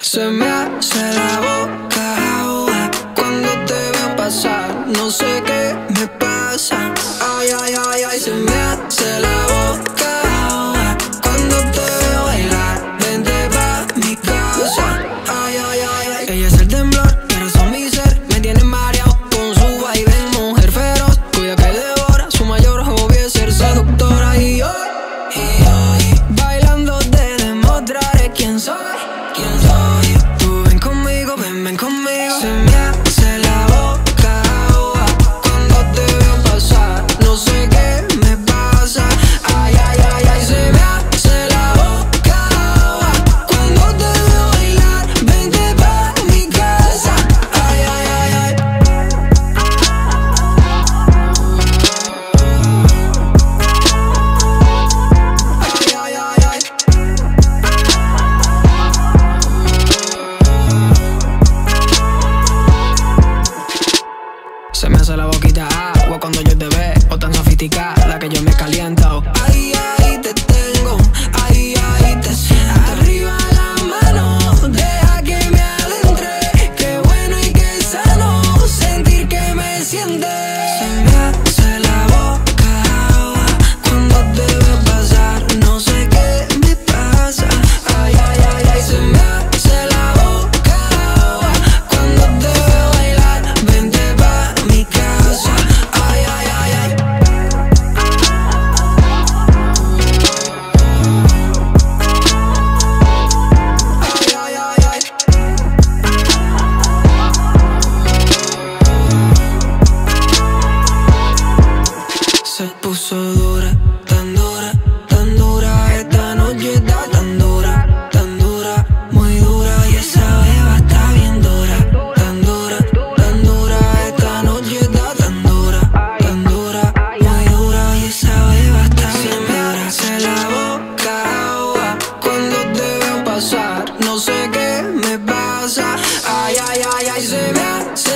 Se me hace la boca agua cuando te veo pasar. No sé qué me pasa. Ay, ay, ay, ay, se me hace la la boquita agua cuando yo te veo, o tan sofisticada. puso dura, tan dura, tan dura. Esta noche está tan dura, tan dura, muy dura. Y esa beba está bien dura, tan dura, tan dura. Esta noche está tan dura, tan dura, muy dura. Y esa beba está bien me dura. Se la boca agua cuando te veo pasar. No sé qué me pasa. Ay, ay, ay, ay, se me hace.